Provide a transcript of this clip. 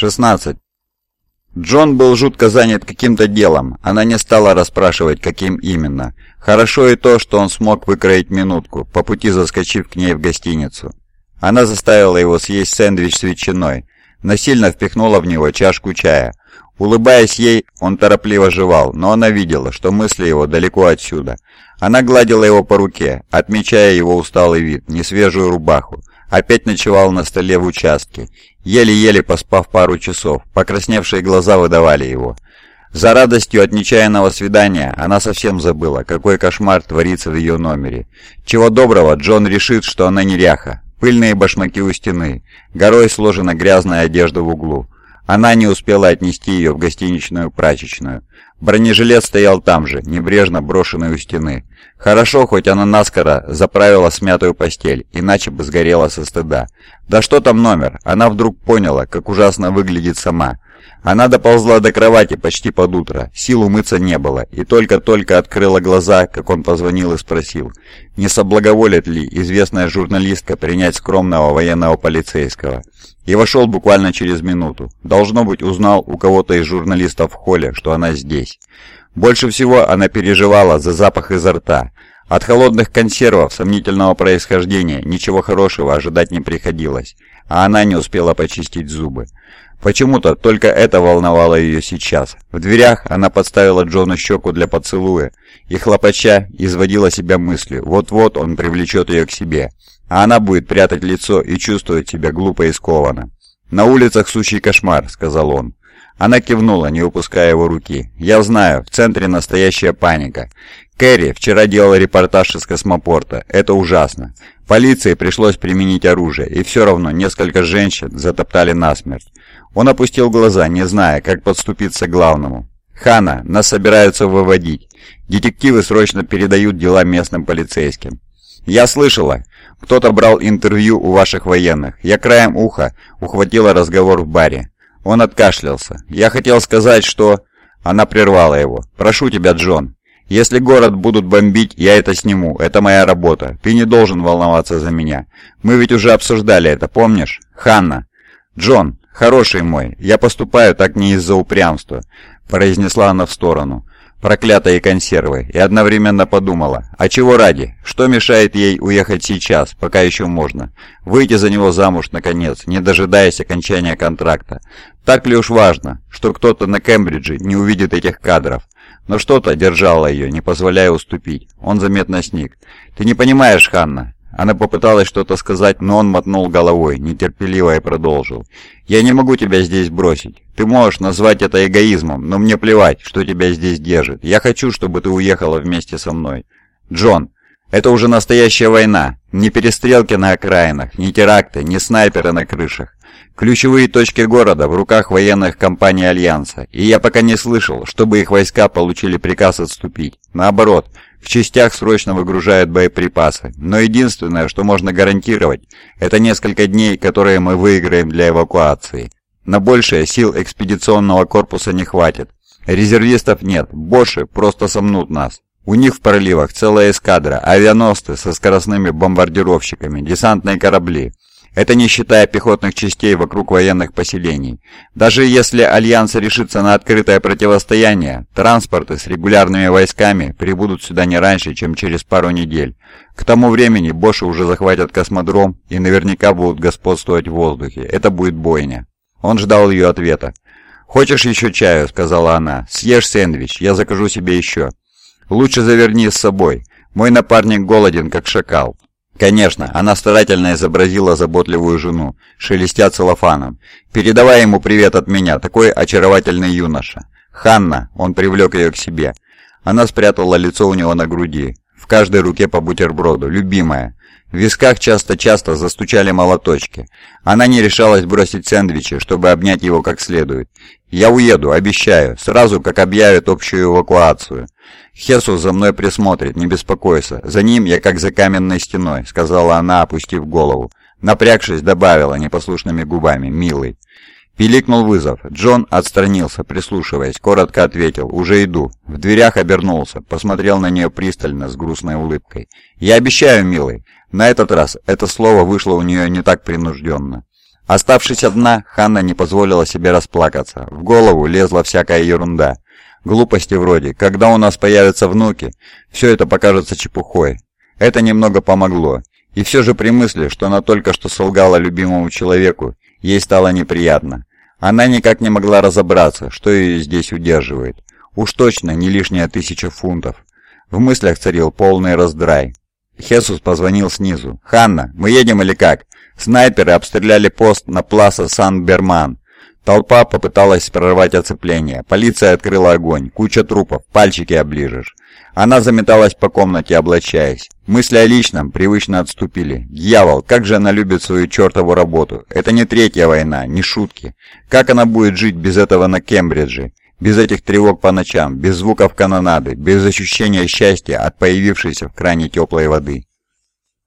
16. Джон был жутко занят каким-то делом, она не стала расспрашивать, каким именно. Хорошо и то, что он смог выкроить минутку, по пути заскочив к ней в гостиницу. Она заставила его съесть сэндвич с ветчиной, насильно впихнула в него чашку чая. Улыбаясь ей, он торопливо жевал, но она видела, что мысли его далеко отсюда. Она гладила его по руке, отмечая его усталый вид, несвежую рубаху. Опять ночевал на столе в участке, еле-еле поспав пару часов, покрасневшие глаза выдавали его. За радостью от нечаянного свидания она совсем забыла, какой кошмар творится в ее номере. Чего доброго, Джон решит, что она неряха. Пыльные башмаки у стены, горой сложена грязная одежда в углу. Она не успела отнести ее в гостиничную прачечную. Бронежилет стоял там же, небрежно брошенный у стены. Хорошо, хоть она наскоро заправила смятую постель, иначе бы сгорела со стыда. Да что там номер? Она вдруг поняла, как ужасно выглядит сама. Она доползла до кровати почти под утро, сил умыться не было, и только-только открыла глаза, как он позвонил и спросил, не соблаговолит ли известная журналистка принять скромного военного полицейского. И вошел буквально через минуту. Должно быть, узнал у кого-то из журналистов в холле, что она здесь. Больше всего она переживала за запах изо рта. От холодных консервов сомнительного происхождения ничего хорошего ожидать не приходилось, а она не успела почистить зубы. Почему-то только это волновало ее сейчас. В дверях она подставила Джону щеку для поцелуя и, хлопача, изводила себя мыслью, вот-вот он привлечет ее к себе, а она будет прятать лицо и чувствовать себя глупо и скованно. «На улицах сущий кошмар», — сказал он. Она кивнула, не упуская его руки. «Я знаю, в центре настоящая паника. Кэрри вчера делала репортаж из космопорта. Это ужасно. Полиции пришлось применить оружие, и все равно несколько женщин затоптали насмерть. Он опустил глаза, не зная, как подступиться к главному. «Хана, нас собираются выводить. Детективы срочно передают дела местным полицейским». «Я слышала. Кто-то брал интервью у ваших военных. Я краем уха ухватила разговор в баре. Он откашлялся. Я хотел сказать, что...» Она прервала его. «Прошу тебя, Джон, если город будут бомбить, я это сниму. Это моя работа. Ты не должен волноваться за меня. Мы ведь уже обсуждали это, помнишь? Ханна. Джон, хороший мой, я поступаю так не из-за упрямства, произнесла она в сторону. Проклятые консервы, и одновременно подумала, а чего ради, что мешает ей уехать сейчас, пока еще можно, выйти за него замуж наконец, не дожидаясь окончания контракта. Так ли уж важно, что кто-то на Кембридже не увидит этих кадров? Но что-то держало ее, не позволяя уступить. Он заметно сник. «Ты не понимаешь, Ханна». Она попыталась что-то сказать, но он мотнул головой, нетерпеливо и продолжил. «Я не могу тебя здесь бросить. Ты можешь назвать это эгоизмом, но мне плевать, что тебя здесь держит. Я хочу, чтобы ты уехала вместе со мной». «Джон, это уже настоящая война. Не перестрелки на окраинах, не теракты, не снайперы на крышах. Ключевые точки города в руках военных компаний Альянса, и я пока не слышал, чтобы их войска получили приказ отступить. Наоборот, в частях срочно выгружают боеприпасы. Но единственное, что можно гарантировать, это несколько дней, которые мы выиграем для эвакуации. На большее сил экспедиционного корпуса не хватит. Резервистов нет, Боши просто сомнут нас. У них в проливах целая эскадра, авианосцы со скоростными бомбардировщиками, десантные корабли. Это не считая пехотных частей вокруг военных поселений. Даже если Альянс решится на открытое противостояние, транспорты с регулярными войсками прибудут сюда не раньше, чем через пару недель. К тому времени Боши уже захватят космодром и наверняка будут господствовать в воздухе. Это будет бойня. Он ждал ее ответа. «Хочешь еще чаю?» — сказала она. «Съешь сэндвич, я закажу себе еще». «Лучше заверни с собой. Мой напарник голоден, как шакал». Конечно, она старательно изобразила заботливую жену, шелестя целлофаном. «Передавай ему привет от меня, такой очаровательный юноша». «Ханна!» — он привлек ее к себе. Она спрятала лицо у него на груди. В каждой руке по бутерброду. «Любимая!» В висках часто-часто застучали молоточки. Она не решалась бросить сэндвичи, чтобы обнять его как следует. «Я уеду, обещаю, сразу как объявят общую эвакуацию». «Хесус за мной присмотрит, не беспокойся. За ним я как за каменной стеной», — сказала она, опустив голову. Напрягшись, добавила непослушными губами «Милый». Пиликнул вызов. Джон отстранился, прислушиваясь, коротко ответил «Уже иду». В дверях обернулся, посмотрел на нее пристально, с грустной улыбкой. «Я обещаю, милый». На этот раз это слово вышло у нее не так принужденно. Оставшись одна, Ханна не позволила себе расплакаться. В голову лезла всякая ерунда. Глупости вроде «когда у нас появятся внуки, все это покажется чепухой». Это немного помогло. И все же при мысли, что она только что солгала любимому человеку, ей стало неприятно. Она никак не могла разобраться, что ее здесь удерживает. Уж точно не лишняя тысяча фунтов. В мыслях царил полный раздрай. Хесус позвонил снизу. «Ханна, мы едем или как?» Снайперы обстреляли пост на Пласа Сан-Берман. Толпа попыталась прорвать оцепление. Полиция открыла огонь. Куча трупов. Пальчики оближешь. Она заметалась по комнате, облачаясь. Мысли о личном привычно отступили. Дьявол, как же она любит свою чертову работу. Это не третья война, не шутки. Как она будет жить без этого на Кембридже? Без этих тревог по ночам, без звуков канонады, без ощущения счастья от появившейся в кране теплой воды.